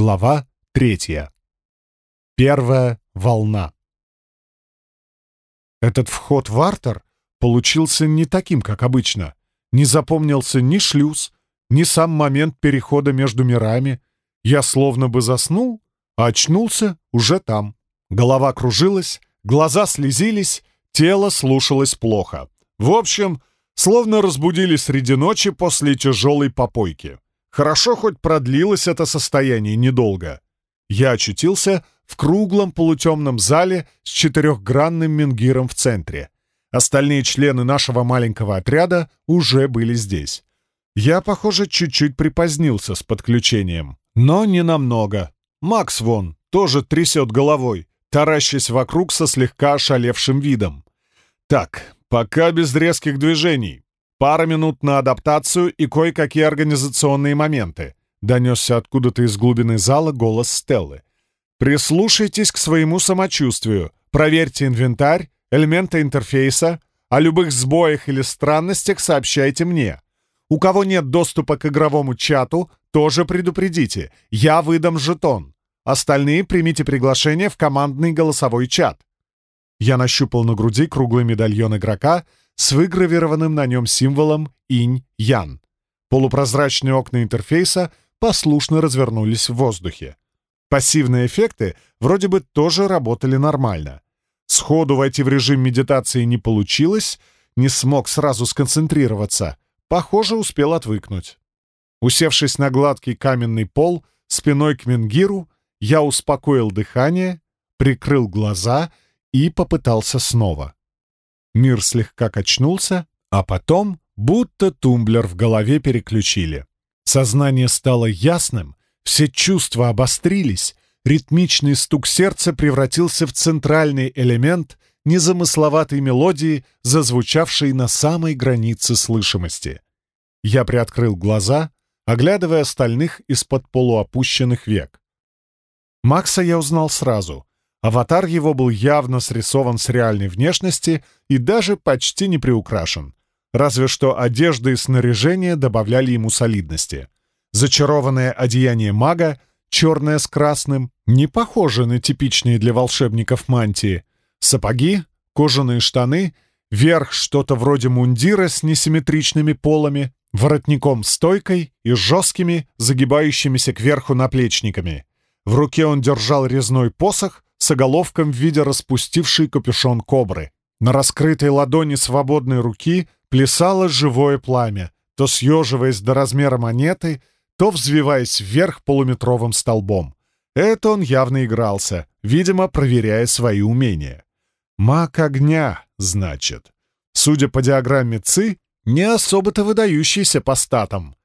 Глава третья. Первая волна. Этот вход в Артер получился не таким, как обычно. Не запомнился ни шлюз, ни сам момент перехода между мирами. Я словно бы заснул, а очнулся уже там. Голова кружилась, глаза слезились, тело слушалось плохо. В общем, словно разбудили среди ночи после тяжелой попойки. Хорошо хоть продлилось это состояние недолго. Я очутился в круглом полутемном зале с четырехгранным менгиром в центре. Остальные члены нашего маленького отряда уже были здесь. Я, похоже, чуть-чуть припозднился с подключением. Но не намного. Макс вон тоже трясет головой, таращась вокруг со слегка ошалевшим видом. Так, пока без резких движений. Пара минут на адаптацию и кое-какие организационные моменты. Донесся откуда-то из глубины зала голос Стеллы. Прислушайтесь к своему самочувствию. Проверьте инвентарь, элементы интерфейса. О любых сбоях или странностях сообщайте мне. У кого нет доступа к игровому чату, тоже предупредите. Я выдам жетон. Остальные примите приглашение в командный голосовой чат. Я нащупал на груди круглый медальон игрока с выгравированным на нем символом инь-ян. Полупрозрачные окна интерфейса послушно развернулись в воздухе. Пассивные эффекты вроде бы тоже работали нормально. Сходу войти в режим медитации не получилось, не смог сразу сконцентрироваться. Похоже, успел отвыкнуть. Усевшись на гладкий каменный пол, спиной к Менгиру, я успокоил дыхание, прикрыл глаза и попытался снова. Мир слегка качнулся, а потом будто тумблер в голове переключили. Сознание стало ясным, все чувства обострились, ритмичный стук сердца превратился в центральный элемент незамысловатой мелодии, зазвучавшей на самой границе слышимости. Я приоткрыл глаза, оглядывая остальных из-под полуопущенных век. Макса я узнал сразу. Аватар его был явно срисован с реальной внешности и даже почти не приукрашен. Разве что одежда и снаряжение добавляли ему солидности. Зачарованное одеяние мага, черное с красным, не похоже на типичные для волшебников мантии. Сапоги, кожаные штаны, верх что-то вроде мундира с несимметричными полами, воротником-стойкой и жесткими, загибающимися кверху наплечниками. В руке он держал резной посох, с оголовком в виде распустившей капюшон кобры. На раскрытой ладони свободной руки плясало живое пламя, то съеживаясь до размера монеты, то взвиваясь вверх полуметровым столбом. Это он явно игрался, видимо, проверяя свои умения. Маг огня, значит. Судя по диаграмме ЦИ, не особо-то выдающийся по статам.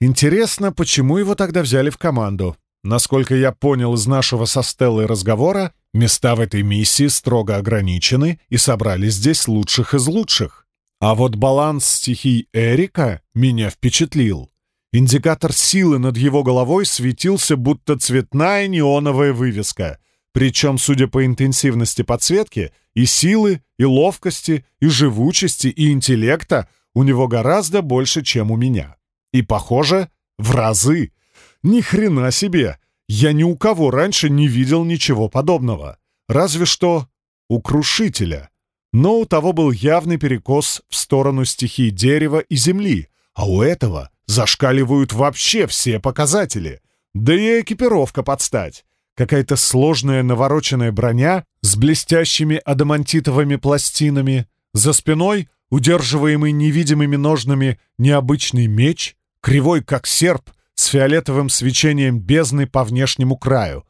Интересно, почему его тогда взяли в команду? Насколько я понял из нашего со Стеллой разговора, места в этой миссии строго ограничены и собрали здесь лучших из лучших. А вот баланс стихий Эрика меня впечатлил. Индикатор силы над его головой светился, будто цветная неоновая вывеска. Причем, судя по интенсивности подсветки, и силы, и ловкости, и живучести, и интеллекта у него гораздо больше, чем у меня. И, похоже, в разы — ни хрена себе! Я ни у кого раньше не видел ничего подобного. Разве что у Крушителя. Но у того был явный перекос в сторону стихий дерева и земли, а у этого зашкаливают вообще все показатели. Да и экипировка подстать. Какая-то сложная навороченная броня с блестящими адамантитовыми пластинами. За спиной, удерживаемый невидимыми ножнами, необычный меч, кривой как серп, с фиолетовым свечением бездны по внешнему краю.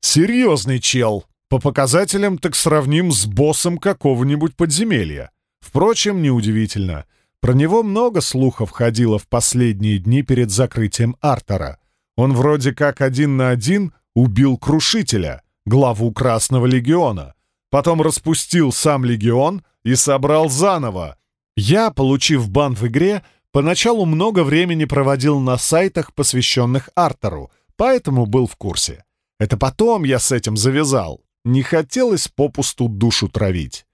Серьезный чел. По показателям так сравним с боссом какого-нибудь подземелья. Впрочем, неудивительно. Про него много слухов ходило в последние дни перед закрытием Артера. Он вроде как один на один убил Крушителя, главу Красного Легиона. Потом распустил сам Легион и собрал заново. Я, получив бан в игре, Поначалу много времени проводил на сайтах, посвященных Артеру, поэтому был в курсе. Это потом я с этим завязал. Не хотелось попусту душу травить.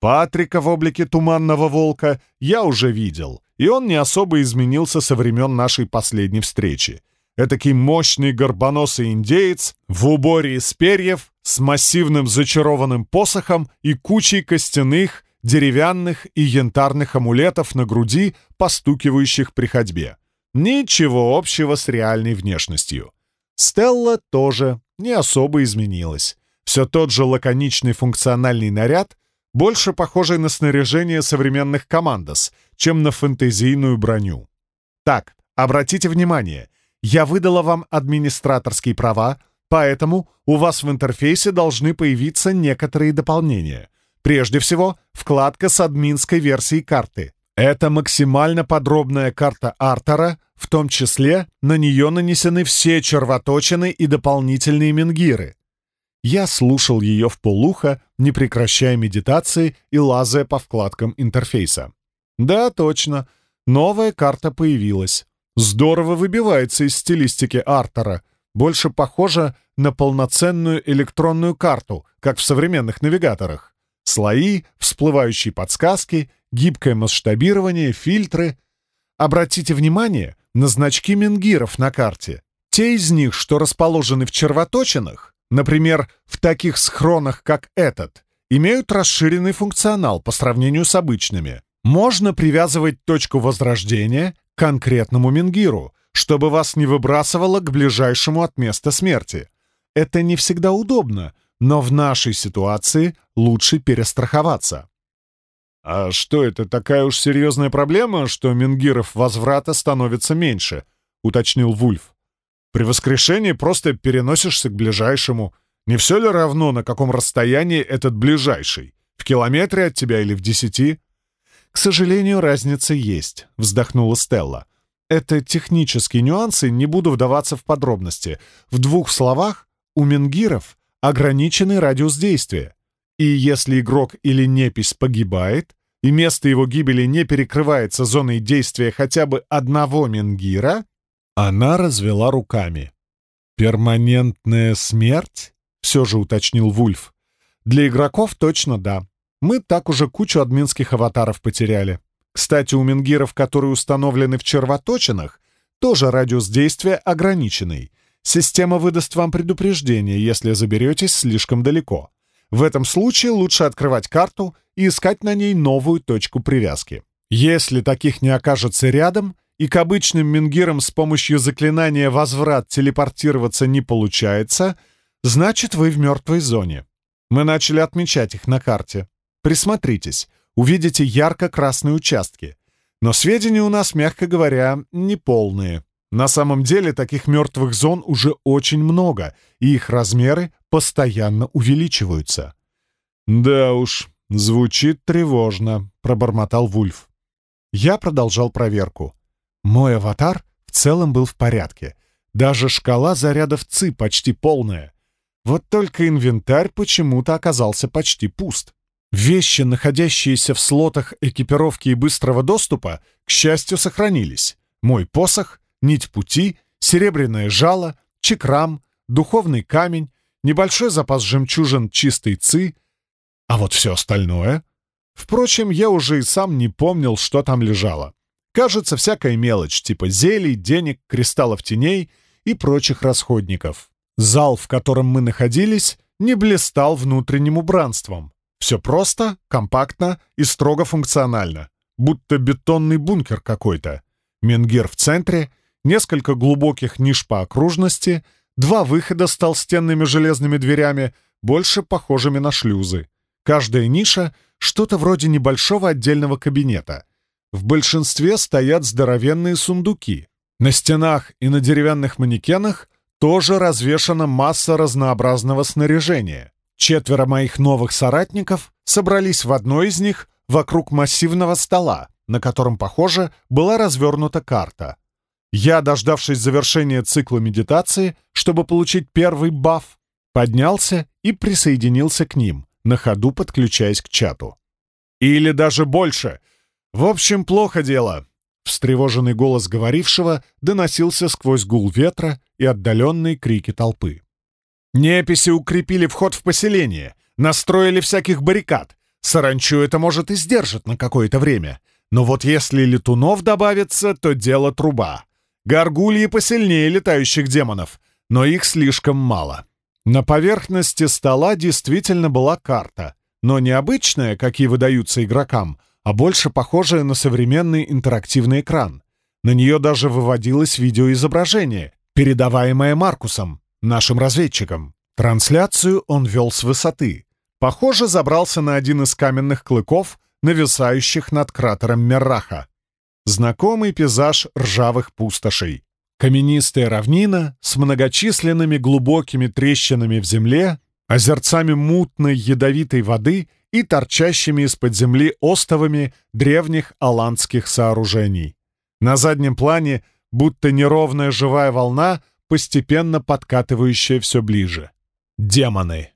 Патрика в облике Туманного Волка я уже видел, и он не особо изменился со времен нашей последней встречи. Этакий мощный горбоносый индеец в уборе из перьев, с массивным зачарованным посохом и кучей костяных, деревянных и янтарных амулетов на груди, постукивающих при ходьбе. Ничего общего с реальной внешностью. Стелла тоже не особо изменилась. Все тот же лаконичный функциональный наряд, больше похожий на снаряжение современных командос, чем на фэнтезийную броню. Так, обратите внимание, я выдала вам администраторские права, поэтому у вас в интерфейсе должны появиться некоторые дополнения. Прежде всего, вкладка с админской версией карты. Это максимально подробная карта Артера, в том числе на нее нанесены все червоточины и дополнительные менгиры. Я слушал ее в полухо, не прекращая медитации и лазая по вкладкам интерфейса. Да, точно, новая карта появилась. Здорово выбивается из стилистики Артера, больше похожа на полноценную электронную карту, как в современных навигаторах. Слои, всплывающие подсказки, гибкое масштабирование, фильтры. Обратите внимание на значки менгиров на карте. Те из них, что расположены в червоточинах, например, в таких схронах, как этот, имеют расширенный функционал по сравнению с обычными. Можно привязывать точку возрождения к конкретному менгиру, чтобы вас не выбрасывало к ближайшему от места смерти. Это не всегда удобно, но в нашей ситуации лучше перестраховаться. «А что это, такая уж серьезная проблема, что менгиров возврата становится меньше?» — уточнил Вульф. «При воскрешении просто переносишься к ближайшему. Не все ли равно, на каком расстоянии этот ближайший? В километре от тебя или в десяти?» «К сожалению, разница есть», — вздохнула Стелла. «Это технические нюансы, не буду вдаваться в подробности. В двух словах, у менгиров ограниченный радиус действия. И если игрок или непись погибает, и место его гибели не перекрывается зоной действия хотя бы одного Менгира, она развела руками. «Перманентная смерть?» — все же уточнил Вульф. «Для игроков точно да. Мы так уже кучу админских аватаров потеряли. Кстати, у менгиров, которые установлены в червоточинах, тоже радиус действия ограниченный. Система выдаст вам предупреждение, если заберетесь слишком далеко. В этом случае лучше открывать карту и искать на ней новую точку привязки. Если таких не окажется рядом, и к обычным мингирам с помощью заклинания «Возврат» телепортироваться не получается, значит, вы в мертвой зоне. Мы начали отмечать их на карте. Присмотритесь, увидите ярко-красные участки. Но сведения у нас, мягко говоря, неполные. На самом деле таких мертвых зон уже очень много, и их размеры постоянно увеличиваются. «Да уж, звучит тревожно», — пробормотал Вульф. Я продолжал проверку. Мой аватар в целом был в порядке. Даже шкала зарядов ЦИ почти полная. Вот только инвентарь почему-то оказался почти пуст. Вещи, находящиеся в слотах экипировки и быстрого доступа, к счастью, сохранились. Мой посох — нить пути, серебряное жало, чекрам, духовный камень, небольшой запас жемчужин чистой ци, а вот все остальное... Впрочем, я уже и сам не помнил, что там лежало. Кажется, всякая мелочь, типа зелий, денег, кристаллов теней и прочих расходников. Зал, в котором мы находились, не блистал внутренним убранством. Все просто, компактно и строго функционально. Будто бетонный бункер какой-то. Менгер в центре несколько глубоких ниш по окружности, два выхода с толстенными железными дверями, больше похожими на шлюзы. Каждая ниша — что-то вроде небольшого отдельного кабинета. В большинстве стоят здоровенные сундуки. На стенах и на деревянных манекенах тоже развешана масса разнообразного снаряжения. Четверо моих новых соратников собрались в одной из них вокруг массивного стола, на котором, похоже, была развернута карта. Я, дождавшись завершения цикла медитации, чтобы получить первый баф, поднялся и присоединился к ним, на ходу подключаясь к чату. Или даже больше. В общем, плохо дело. Встревоженный голос говорившего доносился сквозь гул ветра и отдаленные крики толпы. Неписи укрепили вход в поселение, настроили всяких баррикад. Саранчу это может и сдержит на какое-то время. Но вот если летунов добавится, то дело труба. Горгульи посильнее летающих демонов, но их слишком мало. На поверхности стола действительно была карта, но не обычная, какие выдаются игрокам, а больше похожая на современный интерактивный экран. На нее даже выводилось видеоизображение, передаваемое Маркусом, нашим разведчиком. Трансляцию он вел с высоты. Похоже, забрался на один из каменных клыков, нависающих над кратером Мерраха. Знакомый пейзаж ржавых пустошей. Каменистая равнина с многочисленными глубокими трещинами в земле, озерцами мутной ядовитой воды и торчащими из-под земли остовами древних аландских сооружений. На заднем плане будто неровная живая волна, постепенно подкатывающая все ближе. Демоны.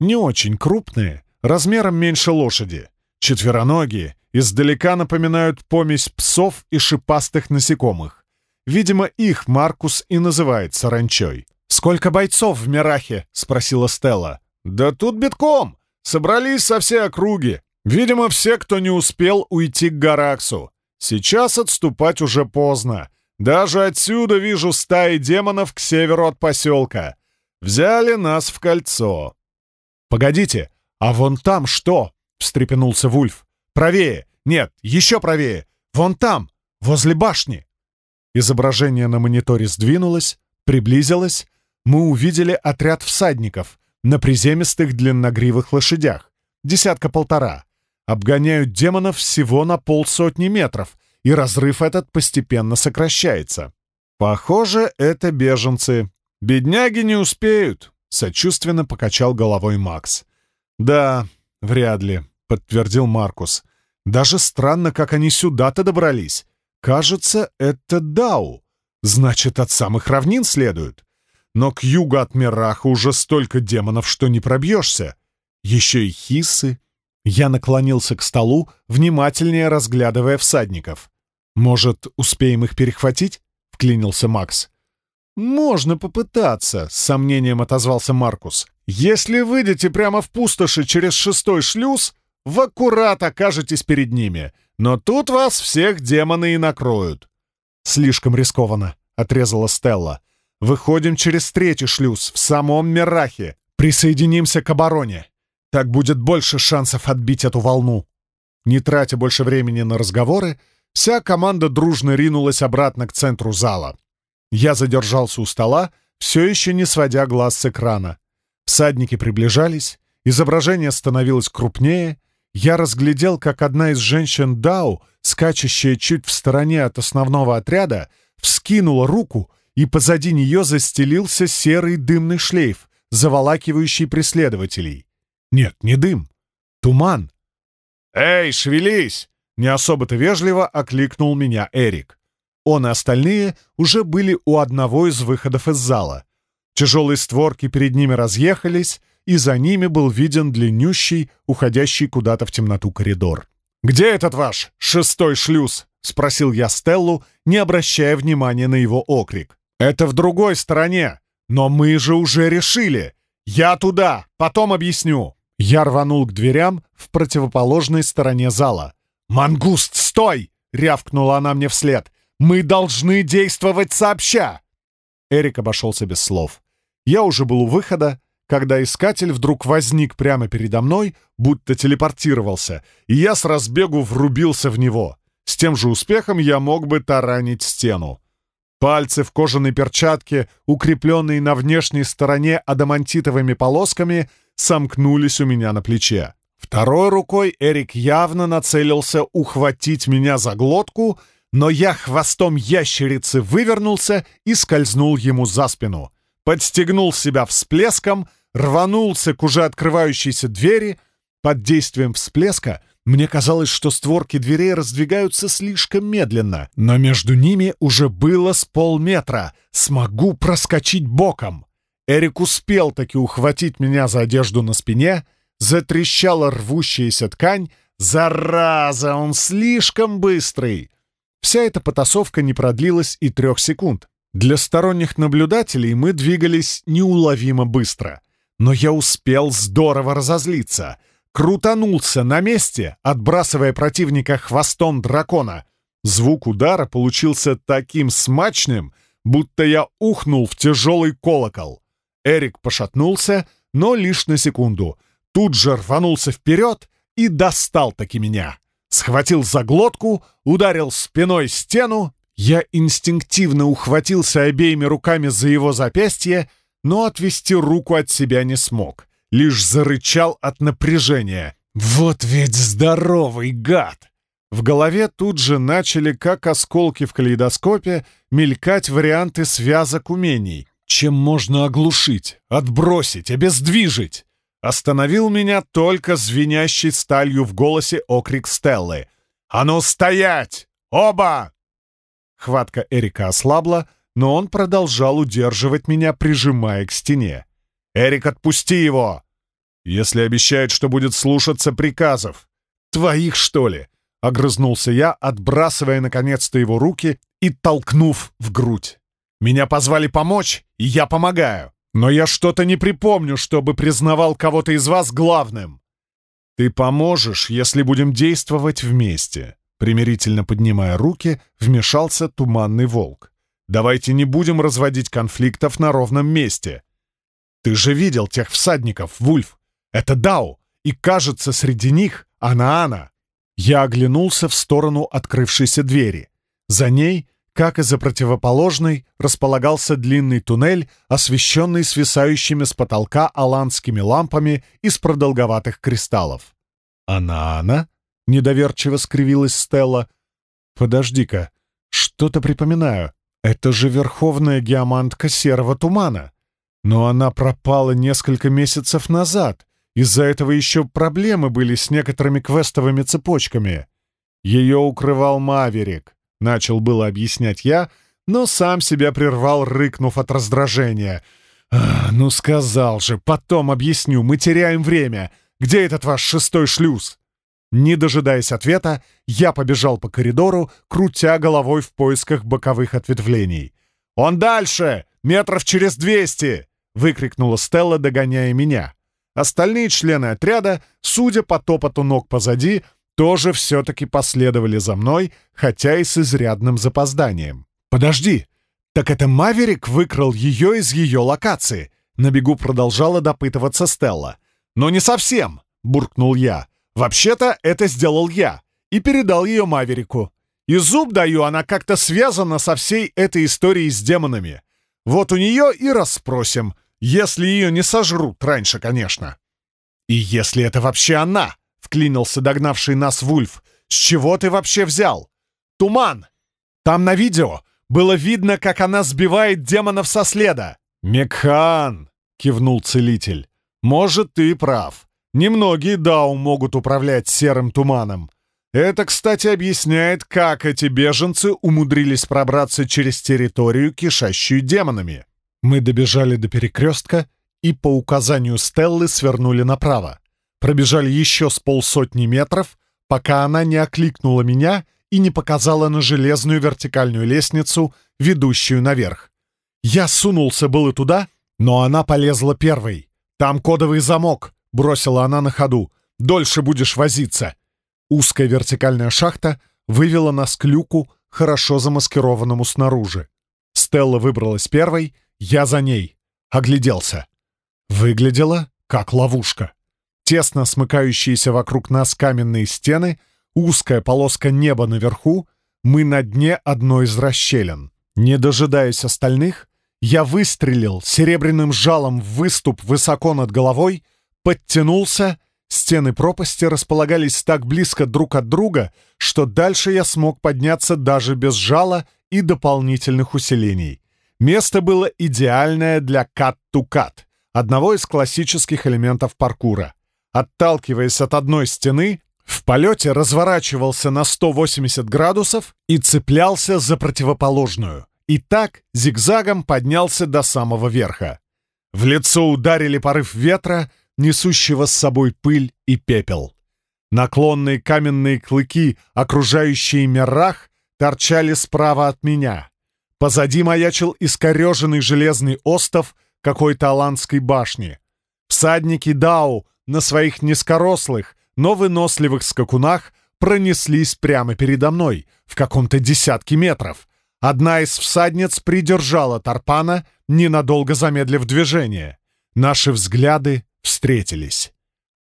Не очень крупные, размером меньше лошади. Четвероногие, издалека напоминают помесь псов и шипастых насекомых. Видимо, их Маркус и называет саранчой. «Сколько бойцов в Мирахе?» — спросила Стелла. «Да тут битком! Собрались со всей округи. Видимо, все, кто не успел уйти к Гараксу. Сейчас отступать уже поздно. Даже отсюда вижу стаи демонов к северу от поселка. Взяли нас в кольцо». «Погодите, а вон там что?» — встрепенулся Вульф. «Правее! Нет, еще правее! Вон там, возле башни!» Изображение на мониторе сдвинулось, приблизилось. Мы увидели отряд всадников на приземистых длинногривых лошадях. Десятка-полтора. Обгоняют демонов всего на полсотни метров, и разрыв этот постепенно сокращается. Похоже, это беженцы. Бедняги не успеют, сочувственно покачал головой Макс. Да, вряд ли, подтвердил Маркус. Даже странно, как они сюда-то добрались. Кажется, это Дау. Значит, от самых равнин следуют. Но к югу от Мираха уже столько демонов, что не пробьешься. Еще и хиссы. Я наклонился к столу, внимательнее разглядывая всадников. «Может, успеем их перехватить?» — вклинился Макс. «Можно попытаться», — с сомнением отозвался Маркус. «Если выйдете прямо в пустоши через шестой шлюз, в аккурат окажетесь перед ними. Но тут вас всех демоны и накроют». «Слишком рискованно», — отрезала Стелла. «Выходим через третий шлюз, в самом Мирахе. Присоединимся к обороне. Так будет больше шансов отбить эту волну». Не тратя больше времени на разговоры, вся команда дружно ринулась обратно к центру зала. Я задержался у стола, все еще не сводя глаз с экрана. Всадники приближались, изображение становилось крупнее, я разглядел, как одна из женщин Дау, скачущая чуть в стороне от основного отряда, вскинула руку, и позади нее застелился серый дымный шлейф, заволакивающий преследователей. Нет, не дым. Туман. «Эй, шевелись!» — не особо-то вежливо окликнул меня Эрик. Он и остальные уже были у одного из выходов из зала. Тяжелые створки перед ними разъехались, и за ними был виден длиннющий, уходящий куда-то в темноту коридор. «Где этот ваш шестой шлюз?» — спросил я Стеллу, не обращая внимания на его окрик. «Это в другой стороне, но мы же уже решили. Я туда, потом объясню». Я рванул к дверям в противоположной стороне зала. «Мангуст, стой!» — рявкнула она мне вслед. «Мы должны действовать сообща!» Эрик обошелся без слов. Я уже был у выхода, когда искатель вдруг возник прямо передо мной, будто телепортировался, и я с разбегу врубился в него. С тем же успехом я мог бы таранить стену. Пальцы в кожаной перчатке, укрепленные на внешней стороне адамантитовыми полосками, сомкнулись у меня на плече. Второй рукой Эрик явно нацелился ухватить меня за глотку, но я хвостом ящерицы вывернулся и скользнул ему за спину подстегнул себя всплеском, рванулся к уже открывающейся двери. Под действием всплеска мне казалось, что створки дверей раздвигаются слишком медленно, но между ними уже было с полметра. Смогу проскочить боком. Эрик успел таки ухватить меня за одежду на спине, затрещала рвущаяся ткань. Зараза, он слишком быстрый! Вся эта потасовка не продлилась и трех секунд. Для сторонних наблюдателей мы двигались неуловимо быстро. Но я успел здорово разозлиться. Крутанулся на месте, отбрасывая противника хвостом дракона. Звук удара получился таким смачным, будто я ухнул в тяжелый колокол. Эрик пошатнулся, но лишь на секунду. Тут же рванулся вперед и достал таки меня. Схватил за глотку, ударил спиной стену. Я инстинктивно ухватился обеими руками за его запястье, но отвести руку от себя не смог. Лишь зарычал от напряжения. «Вот ведь здоровый гад!» В голове тут же начали, как осколки в калейдоскопе, мелькать варианты связок умений. Чем можно оглушить, отбросить, обездвижить? Остановил меня только звенящий сталью в голосе окрик Стеллы. «А ну стоять! Оба!» Хватка Эрика ослабла, но он продолжал удерживать меня, прижимая к стене. «Эрик, отпусти его!» «Если обещает, что будет слушаться приказов». «Твоих, что ли?» — огрызнулся я, отбрасывая наконец-то его руки и толкнув в грудь. «Меня позвали помочь, и я помогаю. Но я что-то не припомню, чтобы признавал кого-то из вас главным». «Ты поможешь, если будем действовать вместе», — примирительно поднимая руки, вмешался туманный волк. «Давайте не будем разводить конфликтов на ровном месте. Ты же видел тех всадников, Вульф. Это Дау, и, кажется, среди них Анаана. Я оглянулся в сторону открывшейся двери. За ней, как и за противоположной, располагался длинный туннель, освещенный свисающими с потолка аланскими лампами из продолговатых кристаллов. «Анаана?» — недоверчиво скривилась Стелла. «Подожди-ка, что-то припоминаю. Это же верховная геомантка серого тумана. Но она пропала несколько месяцев назад. Из-за этого еще проблемы были с некоторыми квестовыми цепочками. Ее укрывал Маверик, начал было объяснять я, но сам себя прервал, рыкнув от раздражения. «Ну, сказал же, потом объясню, мы теряем время. Где этот ваш шестой шлюз?» Не дожидаясь ответа, я побежал по коридору, крутя головой в поисках боковых ответвлений. «Он дальше! Метров через двести!» — выкрикнула Стелла, догоняя меня. Остальные члены отряда, судя по топоту ног позади, тоже все-таки последовали за мной, хотя и с изрядным запозданием. «Подожди! Так это Маверик выкрал ее из ее локации!» На бегу продолжала допытываться Стелла. «Но не совсем!» — буркнул я. «Вообще-то это сделал я и передал ее Маверику. И зуб даю, она как-то связана со всей этой историей с демонами. Вот у нее и расспросим, если ее не сожрут раньше, конечно. И если это вообще она, вклинился догнавший нас Вульф, с чего ты вообще взял? Туман! Там на видео было видно, как она сбивает демонов со следа. Мекхан! кивнул целитель. Может, ты прав. Немногие дау могут управлять серым туманом. Это, кстати, объясняет, как эти беженцы умудрились пробраться через территорию, кишащую демонами. Мы добежали до перекрестка и по указанию Стеллы свернули направо. Пробежали еще с полсотни метров, пока она не окликнула меня и не показала на железную вертикальную лестницу, ведущую наверх. Я сунулся было туда, но она полезла первой. «Там кодовый замок», — бросила она на ходу. «Дольше будешь возиться». Узкая вертикальная шахта вывела нас к люку, хорошо замаскированному снаружи. Стелла выбралась первой — я за ней. Огляделся. Выглядело как ловушка. Тесно смыкающиеся вокруг нас каменные стены, узкая полоска неба наверху, мы на дне одной из расщелин. Не дожидаясь остальных, я выстрелил серебряным жалом в выступ высоко над головой, подтянулся, стены пропасти располагались так близко друг от друга, что дальше я смог подняться даже без жала и дополнительных усилений. Место было идеальное для кат-ту-кат, одного из классических элементов паркура. Отталкиваясь от одной стены, в полете разворачивался на 180 градусов и цеплялся за противоположную. И так зигзагом поднялся до самого верха. В лицо ударили порыв ветра, несущего с собой пыль и пепел. Наклонные каменные клыки, окружающие мерах, торчали справа от меня. Позади маячил искореженный железный остов какой-то аланской башни. Всадники Дау на своих низкорослых, но выносливых скакунах пронеслись прямо передо мной, в каком-то десятке метров. Одна из всадниц придержала Тарпана, ненадолго замедлив движение. Наши взгляды встретились.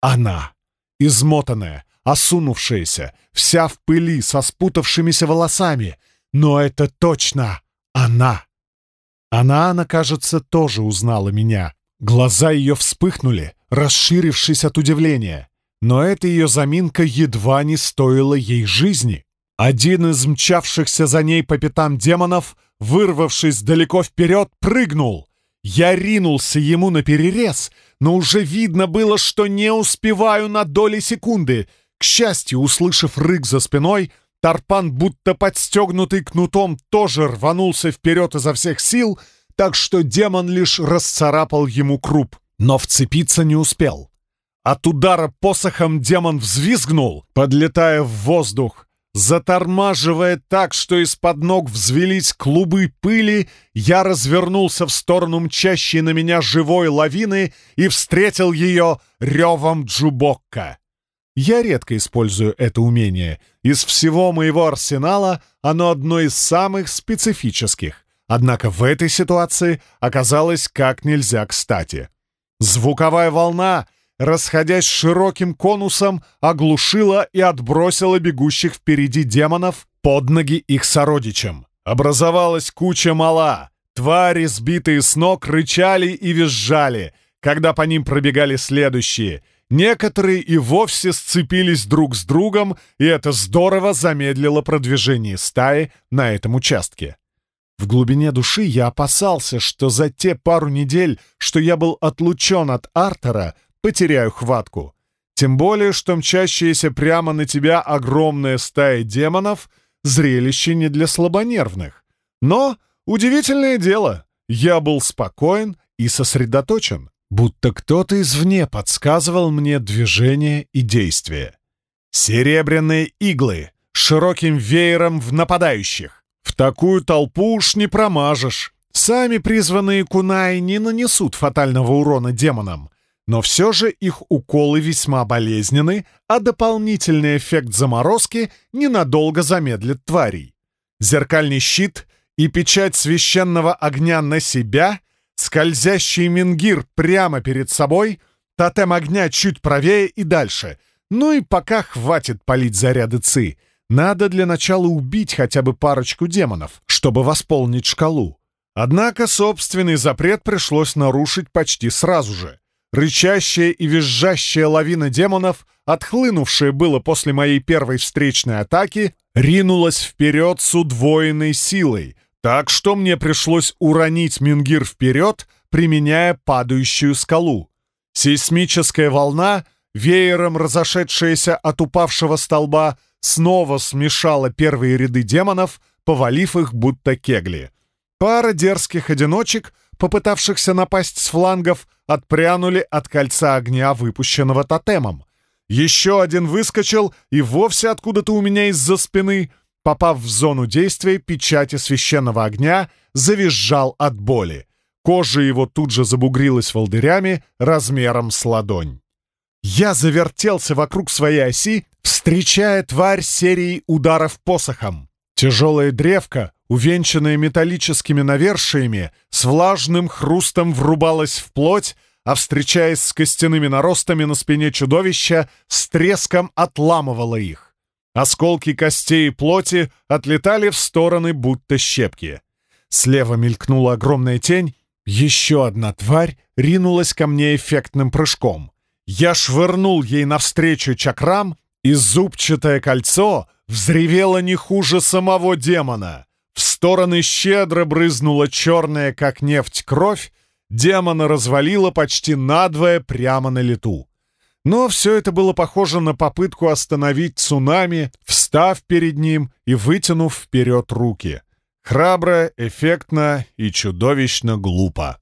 Она, измотанная, осунувшаяся, вся в пыли, со спутавшимися волосами. Но это точно она. Она, она, кажется, тоже узнала меня. Глаза ее вспыхнули, расширившись от удивления. Но эта ее заминка едва не стоила ей жизни. Один из мчавшихся за ней по пятам демонов, вырвавшись далеко вперед, прыгнул. Я ринулся ему на перерез, но уже видно было, что не успеваю на доли секунды. К счастью, услышав рык за спиной, Тарпан, будто подстегнутый кнутом, тоже рванулся вперед изо всех сил, так что демон лишь расцарапал ему круп, но вцепиться не успел. От удара посохом демон взвизгнул, подлетая в воздух. Затормаживая так, что из-под ног взвелись клубы пыли, я развернулся в сторону мчащей на меня живой лавины и встретил ее ревом Джубокка. Я редко использую это умение. Из всего моего арсенала оно одно из самых специфических. Однако в этой ситуации оказалось как нельзя кстати. Звуковая волна — расходясь широким конусом, оглушила и отбросила бегущих впереди демонов под ноги их сородичам. Образовалась куча мала. Твари, сбитые с ног, рычали и визжали, когда по ним пробегали следующие. Некоторые и вовсе сцепились друг с другом, и это здорово замедлило продвижение стаи на этом участке. В глубине души я опасался, что за те пару недель, что я был отлучен от Артера, потеряю хватку. Тем более, что мчащаяся прямо на тебя огромная стая демонов — зрелище не для слабонервных. Но, удивительное дело, я был спокоен и сосредоточен, будто кто-то извне подсказывал мне движение и действие. Серебряные иглы широким веером в нападающих. В такую толпу уж не промажешь. Сами призванные кунаи не нанесут фатального урона демонам, но все же их уколы весьма болезненны, а дополнительный эффект заморозки ненадолго замедлит тварей. Зеркальный щит и печать священного огня на себя, скользящий мингир прямо перед собой, тотем огня чуть правее и дальше. Ну и пока хватит палить заряды ЦИ. Надо для начала убить хотя бы парочку демонов, чтобы восполнить шкалу. Однако собственный запрет пришлось нарушить почти сразу же. Рычащая и визжащая лавина демонов, отхлынувшая было после моей первой встречной атаки, ринулась вперед с удвоенной силой, так что мне пришлось уронить Мингир вперед, применяя падающую скалу. Сейсмическая волна, веером разошедшаяся от упавшего столба, снова смешала первые ряды демонов, повалив их будто кегли. Пара дерзких одиночек попытавшихся напасть с флангов, отпрянули от кольца огня, выпущенного тотемом. Еще один выскочил и вовсе откуда-то у меня из-за спины, попав в зону действия печати священного огня, завизжал от боли. Кожа его тут же забугрилась волдырями размером с ладонь. Я завертелся вокруг своей оси, встречая тварь серией ударов посохом. Тяжелая древка, увенчанная металлическими навершиями, с влажным хрустом врубалась в плоть, а, встречаясь с костяными наростами на спине чудовища, с треском отламывала их. Осколки костей и плоти отлетали в стороны, будто щепки. Слева мелькнула огромная тень, еще одна тварь ринулась ко мне эффектным прыжком. Я швырнул ей навстречу чакрам, и зубчатое кольцо взревело не хуже самого демона — в стороны щедро брызнула черная, как нефть, кровь, демона развалила почти надвое прямо на лету. Но все это было похоже на попытку остановить цунами, встав перед ним и вытянув вперед руки. Храбро, эффектно и чудовищно глупо.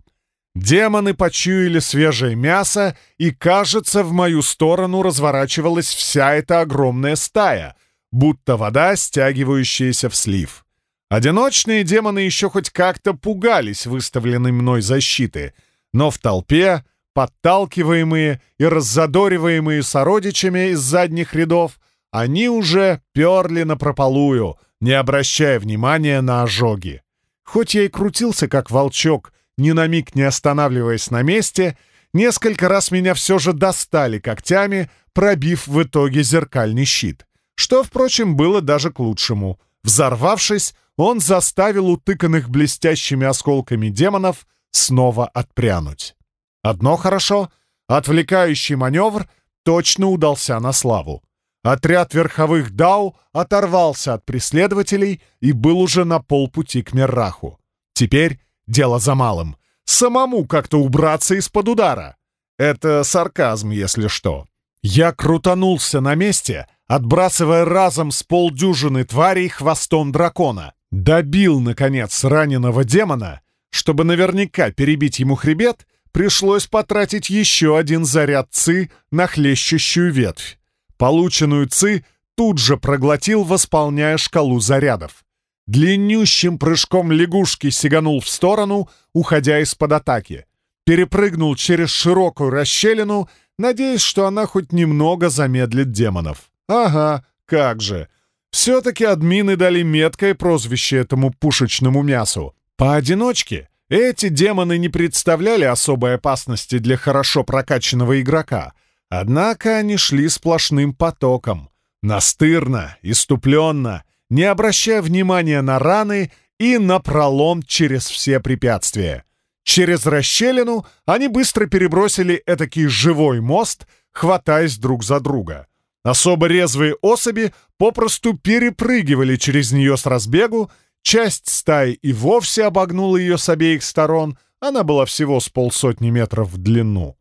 Демоны почуяли свежее мясо, и, кажется, в мою сторону разворачивалась вся эта огромная стая, будто вода, стягивающаяся в слив. Одиночные демоны еще хоть как-то пугались выставленной мной защиты, но в толпе, подталкиваемые и раззадориваемые сородичами из задних рядов, они уже перли напропалую, не обращая внимания на ожоги. Хоть я и крутился, как волчок, ни на миг не останавливаясь на месте, несколько раз меня все же достали когтями, пробив в итоге зеркальный щит. Что, впрочем, было даже к лучшему. Взорвавшись, он заставил утыканных блестящими осколками демонов снова отпрянуть. Одно хорошо — отвлекающий маневр точно удался на славу. Отряд верховых Дау оторвался от преследователей и был уже на полпути к Мерраху. Теперь дело за малым. Самому как-то убраться из-под удара. Это сарказм, если что. Я крутанулся на месте, отбрасывая разом с полдюжины тварей хвостом дракона. Добил, наконец, раненого демона. Чтобы наверняка перебить ему хребет, пришлось потратить еще один заряд ЦИ на хлещущую ветвь. Полученную ЦИ тут же проглотил, восполняя шкалу зарядов. Длиннющим прыжком лягушки сиганул в сторону, уходя из-под атаки. Перепрыгнул через широкую расщелину, надеясь, что она хоть немного замедлит демонов. Ага, как же. Все-таки админы дали меткое прозвище этому пушечному мясу. Поодиночке эти демоны не представляли особой опасности для хорошо прокачанного игрока — Однако они шли сплошным потоком, настырно, иступленно, не обращая внимания на раны и на пролом через все препятствия. Через расщелину они быстро перебросили этакий живой мост, хватаясь друг за друга. Особо резвые особи попросту перепрыгивали через нее с разбегу, часть стаи и вовсе обогнула ее с обеих сторон, она была всего с полсотни метров в длину.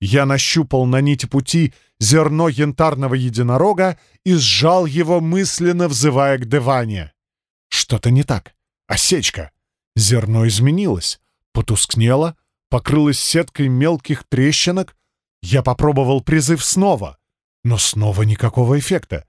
Я нащупал на нити пути зерно янтарного единорога и сжал его, мысленно взывая к Деване. Что-то не так. Осечка. Зерно изменилось, потускнело, покрылось сеткой мелких трещинок. Я попробовал призыв снова, но снова никакого эффекта.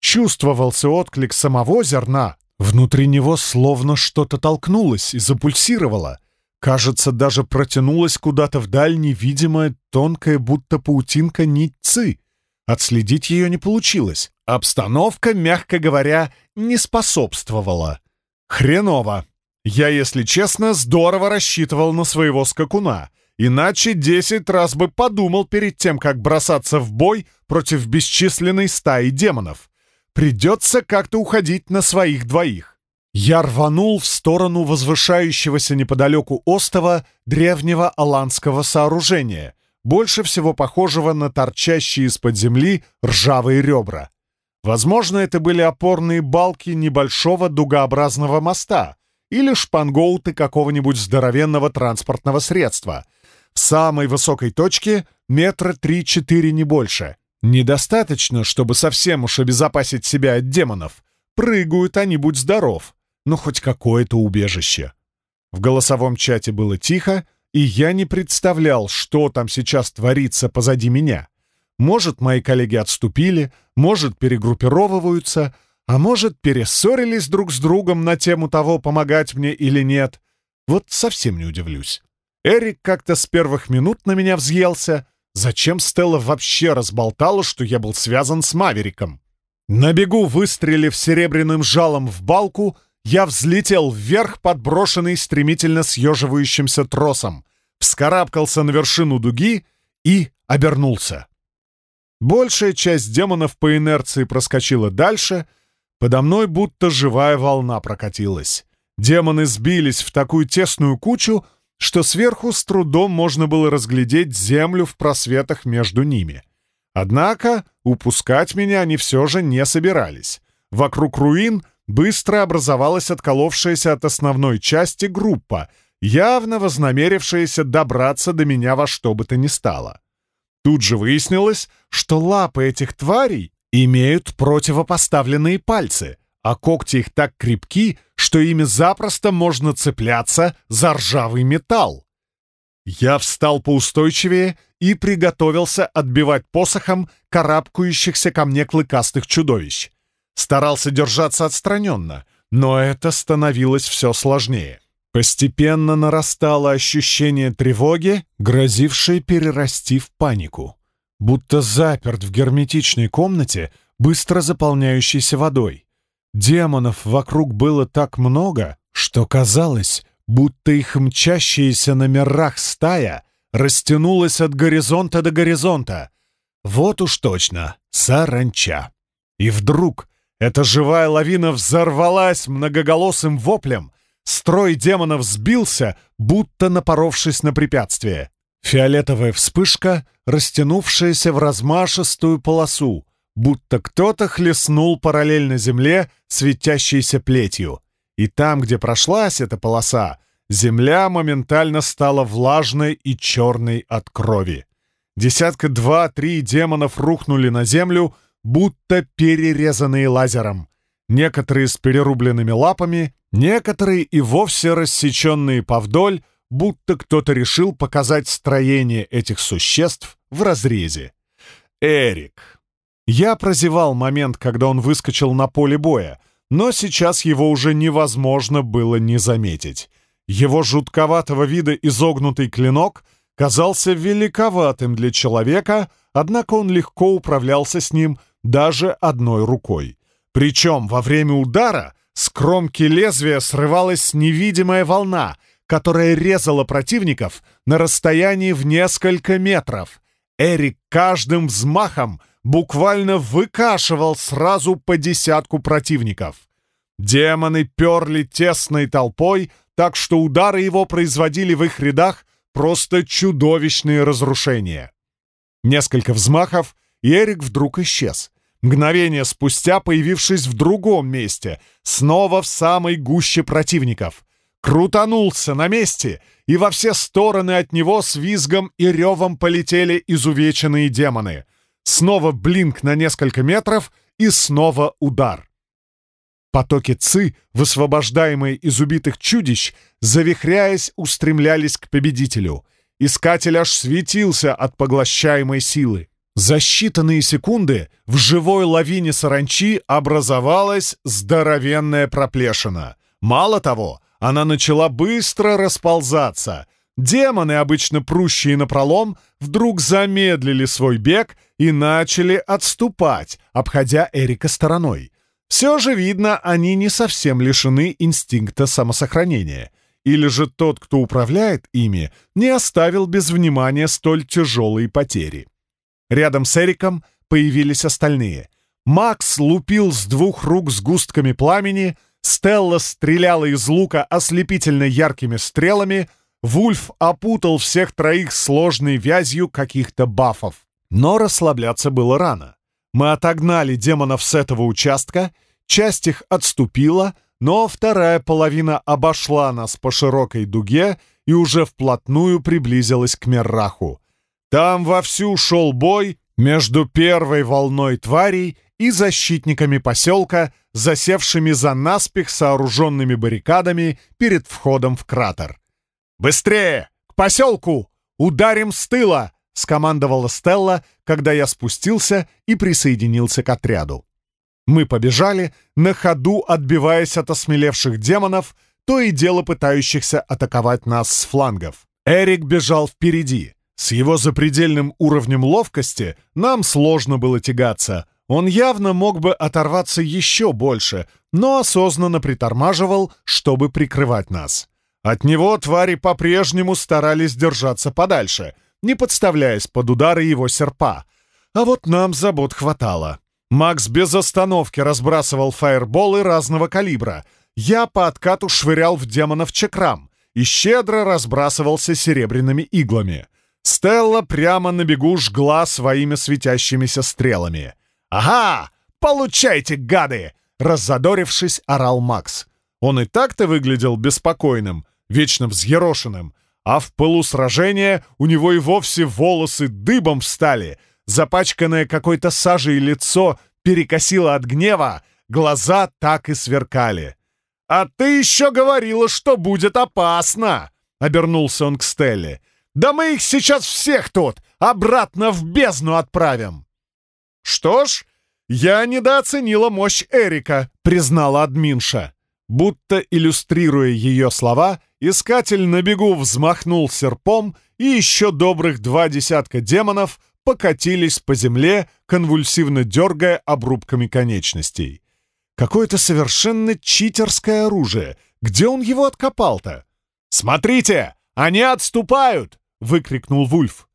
Чувствовался отклик самого зерна. Внутри него словно что-то толкнулось и запульсировало — Кажется, даже протянулась куда-то вдаль невидимая, тонкая, будто паутинка нить ци. Отследить ее не получилось. Обстановка, мягко говоря, не способствовала. Хреново. Я, если честно, здорово рассчитывал на своего скакуна. Иначе десять раз бы подумал перед тем, как бросаться в бой против бесчисленной стаи демонов. Придется как-то уходить на своих двоих. Я рванул в сторону возвышающегося неподалеку остова древнего аланского сооружения, больше всего похожего на торчащие из-под земли ржавые ребра. Возможно, это были опорные балки небольшого дугообразного моста или шпангоуты какого-нибудь здоровенного транспортного средства. Самой высокой точке метра три-четыре не больше. Недостаточно, чтобы совсем уж обезопасить себя от демонов. Прыгают они, будь здоров но хоть какое-то убежище. В голосовом чате было тихо, и я не представлял, что там сейчас творится позади меня. Может, мои коллеги отступили, может, перегруппировываются, а может, перессорились друг с другом на тему того, помогать мне или нет. Вот совсем не удивлюсь. Эрик как-то с первых минут на меня взъелся. Зачем Стелла вообще разболтала, что я был связан с Мавериком? На бегу, выстрелив серебряным жалом в балку, я взлетел вверх, подброшенный стремительно съеживающимся тросом, вскарабкался на вершину дуги и обернулся. Большая часть демонов по инерции проскочила дальше, подо мной будто живая волна прокатилась. Демоны сбились в такую тесную кучу, что сверху с трудом можно было разглядеть землю в просветах между ними. Однако упускать меня они все же не собирались. Вокруг руин — быстро образовалась отколовшаяся от основной части группа, явно вознамерившаяся добраться до меня во что бы то ни стало. Тут же выяснилось, что лапы этих тварей имеют противопоставленные пальцы, а когти их так крепки, что ими запросто можно цепляться за ржавый металл. Я встал поустойчивее и приготовился отбивать посохом карабкающихся ко мне клыкастых чудовищ. Старался держаться отстраненно, но это становилось все сложнее. Постепенно нарастало ощущение тревоги, грозившее перерасти в панику. Будто заперт в герметичной комнате, быстро заполняющийся водой. Демонов вокруг было так много, что казалось, будто их мчащаяся на мирах стая растянулась от горизонта до горизонта. Вот уж точно, саранча. И вдруг эта живая лавина взорвалась многоголосым воплем, строй демонов сбился, будто напоровшись на препятствие. Фиолетовая вспышка, растянувшаяся в размашистую полосу, будто кто-то хлестнул параллельно земле светящейся плетью. И там, где прошлась эта полоса, земля моментально стала влажной и черной от крови. Десятка два-три демонов рухнули на землю, будто перерезанные лазером. Некоторые с перерубленными лапами, некоторые и вовсе рассеченные повдоль, будто кто-то решил показать строение этих существ в разрезе. Эрик. Я прозевал момент, когда он выскочил на поле боя, но сейчас его уже невозможно было не заметить. Его жутковатого вида изогнутый клинок казался великоватым для человека, однако он легко управлялся с ним даже одной рукой. Причем во время удара с кромки лезвия срывалась невидимая волна, которая резала противников на расстоянии в несколько метров. Эрик каждым взмахом буквально выкашивал сразу по десятку противников. Демоны перли тесной толпой, так что удары его производили в их рядах просто чудовищные разрушения. Несколько взмахов, и Эрик вдруг исчез. Мгновение спустя появившись в другом месте, снова в самой гуще противников. Крутанулся на месте, и во все стороны от него с визгом и ревом полетели изувеченные демоны. Снова блинк на несколько метров и снова удар. Потоки ци, высвобождаемые из убитых чудищ, завихряясь, устремлялись к победителю. Искатель аж светился от поглощаемой силы. За считанные секунды в живой лавине саранчи образовалась здоровенная проплешина. Мало того, она начала быстро расползаться. Демоны, обычно прущие напролом, вдруг замедлили свой бег и начали отступать, обходя Эрика стороной. Все же, видно, они не совсем лишены инстинкта самосохранения. Или же тот, кто управляет ими, не оставил без внимания столь тяжелые потери. Рядом с Эриком появились остальные. Макс лупил с двух рук с густками пламени, Стелла стреляла из лука ослепительно яркими стрелами, Вульф опутал всех троих сложной вязью каких-то бафов. Но расслабляться было рано. Мы отогнали демонов с этого участка, часть их отступила, но вторая половина обошла нас по широкой дуге и уже вплотную приблизилась к Мерраху. Там вовсю шел бой между первой волной тварей и защитниками поселка, засевшими за наспех сооруженными баррикадами перед входом в кратер. «Быстрее! К поселку! Ударим с тыла!» — скомандовала Стелла, когда я спустился и присоединился к отряду. Мы побежали, на ходу отбиваясь от осмелевших демонов, то и дело пытающихся атаковать нас с флангов. Эрик бежал впереди. С его запредельным уровнем ловкости нам сложно было тягаться. Он явно мог бы оторваться еще больше, но осознанно притормаживал, чтобы прикрывать нас. От него твари по-прежнему старались держаться подальше, не подставляясь под удары его серпа. А вот нам забот хватало. Макс без остановки разбрасывал фаерболы разного калибра. Я по откату швырял в демонов чакрам и щедро разбрасывался серебряными иглами. Стелла прямо на бегу жгла своими светящимися стрелами. «Ага! Получайте, гады!» Раззадорившись, орал Макс. Он и так-то выглядел беспокойным, вечно взъерошенным, а в пылу сражения у него и вовсе волосы дыбом встали, запачканное какой-то сажей лицо перекосило от гнева, глаза так и сверкали. «А ты еще говорила, что будет опасно!» — обернулся он к Стелле. Да мы их сейчас всех тут обратно в бездну отправим!» «Что ж, я недооценила мощь Эрика», — признала админша. Будто иллюстрируя ее слова, искатель на бегу взмахнул серпом, и еще добрых два десятка демонов покатились по земле, конвульсивно дергая обрубками конечностей. Какое-то совершенно читерское оружие. Где он его откопал-то? «Смотрите! Они отступают!» — выкрикнул Вульф.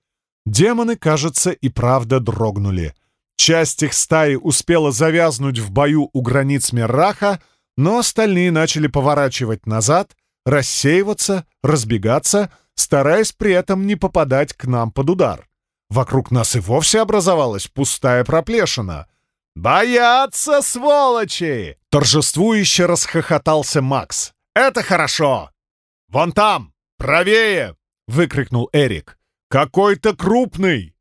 Демоны, кажется, и правда дрогнули. Часть их стаи успела завязнуть в бою у границ Мерраха, но остальные начали поворачивать назад, рассеиваться, разбегаться, стараясь при этом не попадать к нам под удар. Вокруг нас и вовсе образовалась пустая проплешина. «Боятся, сволочи!» — торжествующе расхохотался Макс. «Это хорошо! Вон там, правее!» — выкрикнул Эрик. «Какой-то крупный!»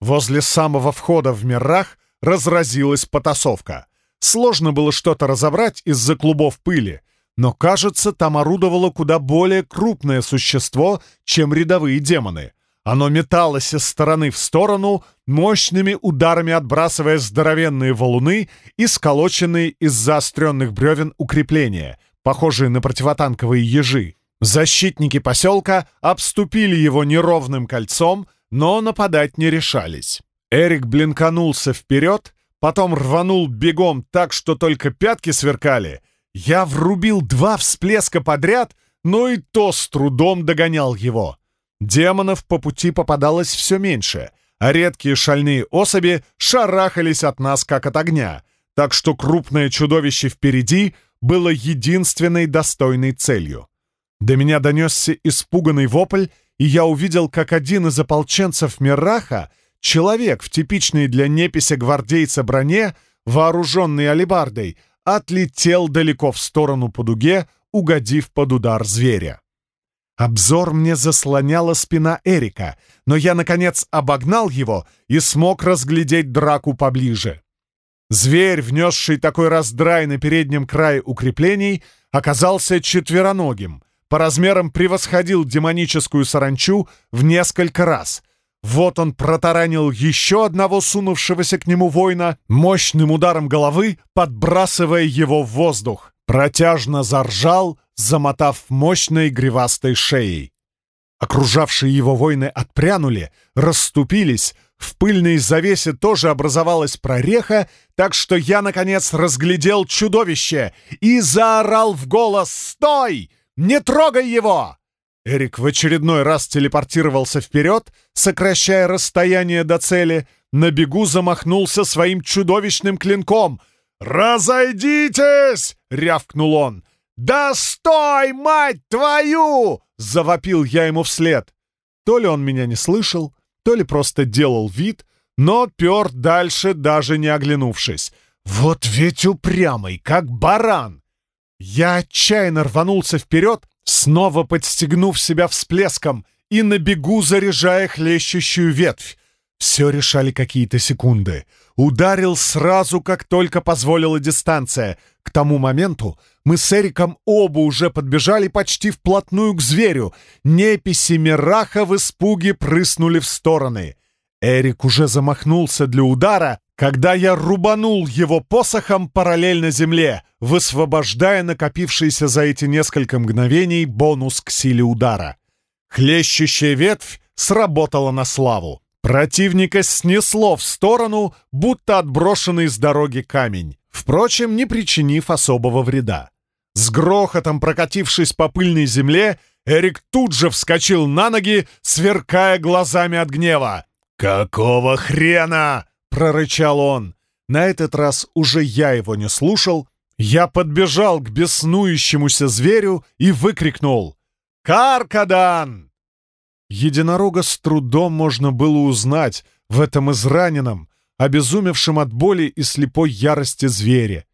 Возле самого входа в мирах разразилась потасовка. Сложно было что-то разобрать из-за клубов пыли, но, кажется, там орудовало куда более крупное существо, чем рядовые демоны. Оно металось из стороны в сторону, мощными ударами отбрасывая здоровенные валуны и сколоченные из заостренных бревен укрепления, похожие на противотанковые ежи. Защитники поселка обступили его неровным кольцом, но нападать не решались. Эрик блинканулся вперед, потом рванул бегом так, что только пятки сверкали. Я врубил два всплеска подряд, но и то с трудом догонял его. Демонов по пути попадалось все меньше, а редкие шальные особи шарахались от нас, как от огня, так что крупное чудовище впереди было единственной достойной целью. До меня донесся испуганный вопль, и я увидел, как один из ополченцев Мираха — Человек в типичной для непися гвардейца броне, вооруженный алебардой, отлетел далеко в сторону по дуге, угодив под удар зверя. Обзор мне заслоняла спина Эрика, но я, наконец, обогнал его и смог разглядеть драку поближе. Зверь, внесший такой раздрай на переднем крае укреплений, оказался четвероногим, по размерам превосходил демоническую саранчу в несколько раз — вот он протаранил еще одного сунувшегося к нему воина мощным ударом головы, подбрасывая его в воздух. Протяжно заржал, замотав мощной гривастой шеей. Окружавшие его воины отпрянули, расступились, в пыльной завесе тоже образовалась прореха, так что я, наконец, разглядел чудовище и заорал в голос «Стой! Не трогай его!» Эрик в очередной раз телепортировался вперед, сокращая расстояние до цели, на бегу замахнулся своим чудовищным клинком. «Разойдитесь!» — рявкнул он. «Да стой, мать твою!» — завопил я ему вслед. То ли он меня не слышал, то ли просто делал вид, но пер дальше, даже не оглянувшись. Вот ведь упрямый, как баран! Я отчаянно рванулся вперед, снова подстегнув себя всплеском и на бегу заряжая хлещущую ветвь. Все решали какие-то секунды. Ударил сразу, как только позволила дистанция. К тому моменту мы с Эриком оба уже подбежали почти вплотную к зверю. Неписи Мираха в испуге прыснули в стороны. Эрик уже замахнулся для удара, когда я рубанул его посохом параллельно земле, высвобождая накопившийся за эти несколько мгновений бонус к силе удара. Хлещущая ветвь сработала на славу. Противника снесло в сторону, будто отброшенный с дороги камень, впрочем, не причинив особого вреда. С грохотом прокатившись по пыльной земле, Эрик тут же вскочил на ноги, сверкая глазами от гнева. «Какого хрена?» Прорычал он. На этот раз уже я его не слушал. Я подбежал к беснующемуся зверю и выкрикнул «Каркадан!». Единорога с трудом можно было узнать в этом израненном, обезумевшем от боли и слепой ярости звере.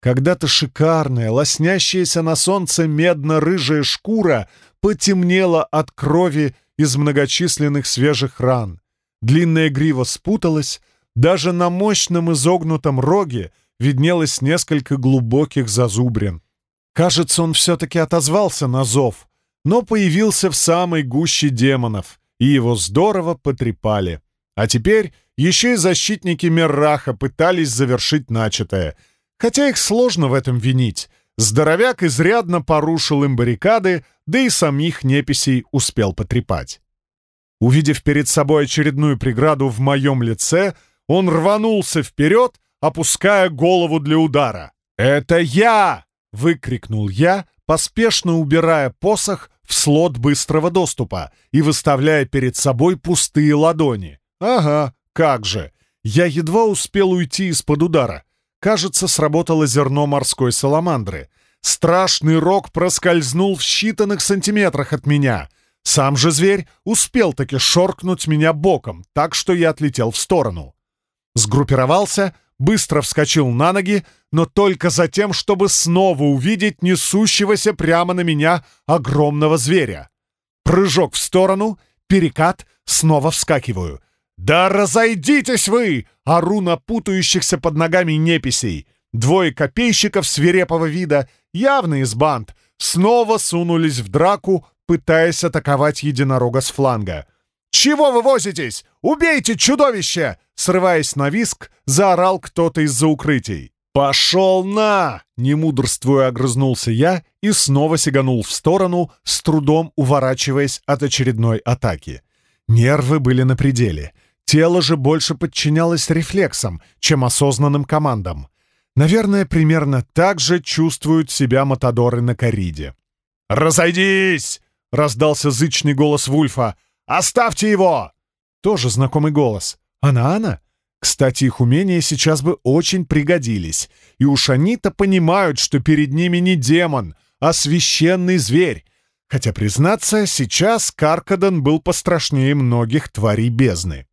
Когда-то шикарная, лоснящаяся на солнце медно-рыжая шкура потемнела от крови из многочисленных свежих ран. Длинная грива спуталась, даже на мощном изогнутом роге виднелось несколько глубоких зазубрин. Кажется, он все-таки отозвался на зов, но появился в самой гуще демонов, и его здорово потрепали. А теперь еще и защитники Мерраха пытались завершить начатое. Хотя их сложно в этом винить. Здоровяк изрядно порушил им баррикады, да и самих неписей успел потрепать. Увидев перед собой очередную преграду в моем лице, он рванулся вперед, опуская голову для удара. «Это я!» — выкрикнул я, поспешно убирая посох в слот быстрого доступа и выставляя перед собой пустые ладони. «Ага, как же!» Я едва успел уйти из-под удара. Кажется, сработало зерно морской саламандры. Страшный рог проскользнул в считанных сантиметрах от меня. Сам же зверь успел таки шоркнуть меня боком, так что я отлетел в сторону. Сгруппировался, быстро вскочил на ноги, но только за тем, чтобы снова увидеть несущегося прямо на меня огромного зверя. Прыжок в сторону, перекат, снова вскакиваю. «Да разойдитесь вы!» — ору на путающихся под ногами неписей. Двое копейщиков свирепого вида, явно из банд, снова сунулись в драку, пытаясь атаковать единорога с фланга. «Чего вы возитесь? Убейте чудовище!» Срываясь на виск, заорал кто-то из-за укрытий. «Пошел на!» — не мудрствуя огрызнулся я и снова сиганул в сторону, с трудом уворачиваясь от очередной атаки. Нервы были на пределе. Тело же больше подчинялось рефлексам, чем осознанным командам. Наверное, примерно так же чувствуют себя матадоры на кориде. «Разойдись!» — раздался зычный голос Вульфа. «Оставьте его!» Тоже знакомый голос. «Ана-Ана?» Кстати, их умения сейчас бы очень пригодились. И уж они-то понимают, что перед ними не демон, а священный зверь. Хотя, признаться, сейчас Каркадан был пострашнее многих тварей бездны.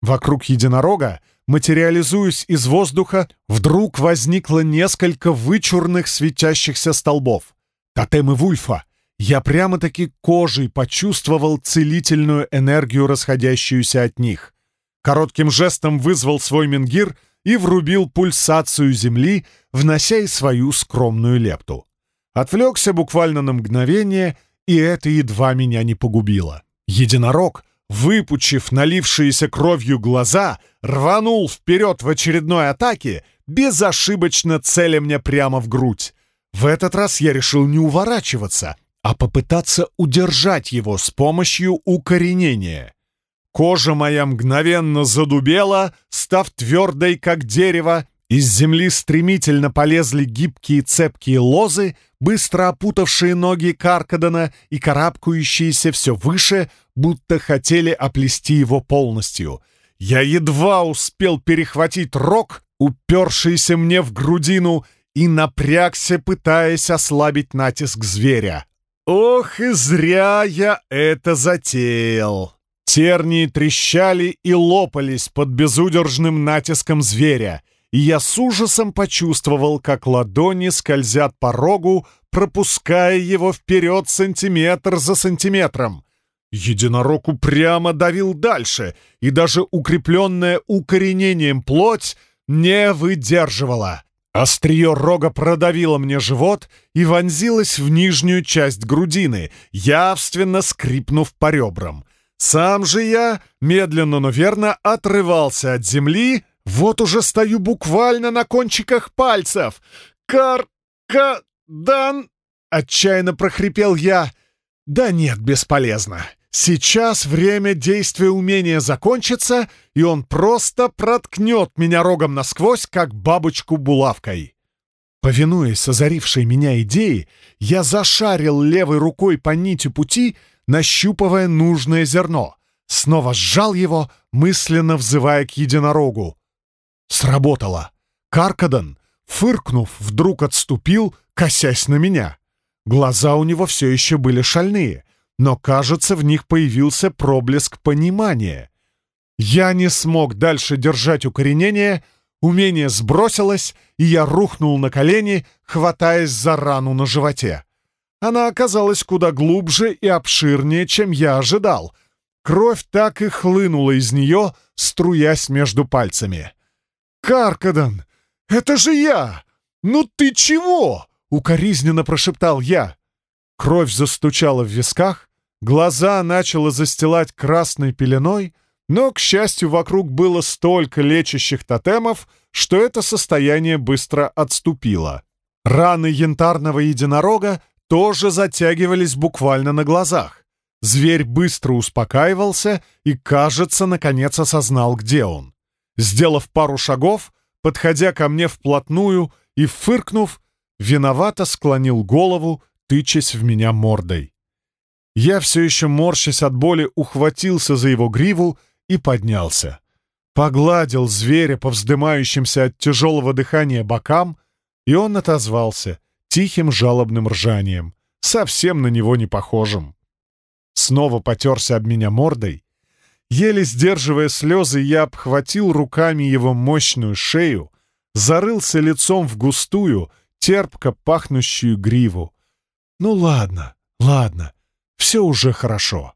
Вокруг единорога, материализуясь из воздуха, вдруг возникло несколько вычурных светящихся столбов. Тотемы Вульфа. Я прямо-таки кожей почувствовал целительную энергию, расходящуюся от них. Коротким жестом вызвал свой менгир и врубил пульсацию земли, внося и свою скромную лепту. Отвлекся буквально на мгновение, и это едва меня не погубило. Единорог, выпучив налившиеся кровью глаза, рванул вперед в очередной атаке, безошибочно целя мне прямо в грудь. В этот раз я решил не уворачиваться, а попытаться удержать его с помощью укоренения. Кожа моя мгновенно задубела, став твердой, как дерево, из земли стремительно полезли гибкие цепкие лозы, быстро опутавшие ноги Каркадана и карабкающиеся все выше, будто хотели оплести его полностью. Я едва успел перехватить рог, упершийся мне в грудину, и напрягся, пытаясь ослабить натиск зверя. Ох, и зря я это затеял. Тернии трещали и лопались под безудержным натиском зверя, и я с ужасом почувствовал, как ладони скользят по рогу, пропуская его вперед сантиметр за сантиметром. Единорог упрямо давил дальше, и даже укрепленная укоренением плоть не выдерживала. Острие рога продавило мне живот и вонзилось в нижнюю часть грудины, явственно скрипнув по ребрам. Сам же я, медленно, но верно, отрывался от земли, вот уже стою буквально на кончиках пальцев. «Кар-ка-дан!» — отчаянно прохрипел я. «Да нет, бесполезно. Сейчас время действия умения закончится, и он просто проткнет меня рогом насквозь, как бабочку булавкой». Повинуясь озарившей меня идеи, я зашарил левой рукой по нити пути, нащупывая нужное зерно. Снова сжал его, мысленно взывая к единорогу. Сработало. Каркадан, фыркнув, вдруг отступил, косясь на меня. Глаза у него все еще были шальные, но, кажется, в них появился проблеск понимания. Я не смог дальше держать укоренение, умение сбросилось, и я рухнул на колени, хватаясь за рану на животе. Она оказалась куда глубже и обширнее, чем я ожидал. Кровь так и хлынула из нее, струясь между пальцами. «Каркадан, это же я! Ну ты чего?» — укоризненно прошептал я. Кровь застучала в висках, глаза начало застилать красной пеленой, но, к счастью, вокруг было столько лечащих тотемов, что это состояние быстро отступило. Раны янтарного единорога тоже затягивались буквально на глазах. Зверь быстро успокаивался и, кажется, наконец осознал, где он. Сделав пару шагов, подходя ко мне вплотную и, фыркнув, виновато склонил голову, тычась в меня мордой. Я все еще морщась от боли ухватился за его гриву и поднялся. Погладил зверя по вздымающимся от тяжелого дыхания бокам, и он отозвался тихим жалобным ржанием, совсем на него не похожим. Снова потерся об меня мордой. Еле сдерживая слезы, я обхватил руками его мощную шею, зарылся лицом в густую, терпко пахнущую гриву. «Ну ладно, ладно, все уже хорошо.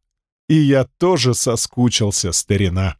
И я тоже соскучился, старина».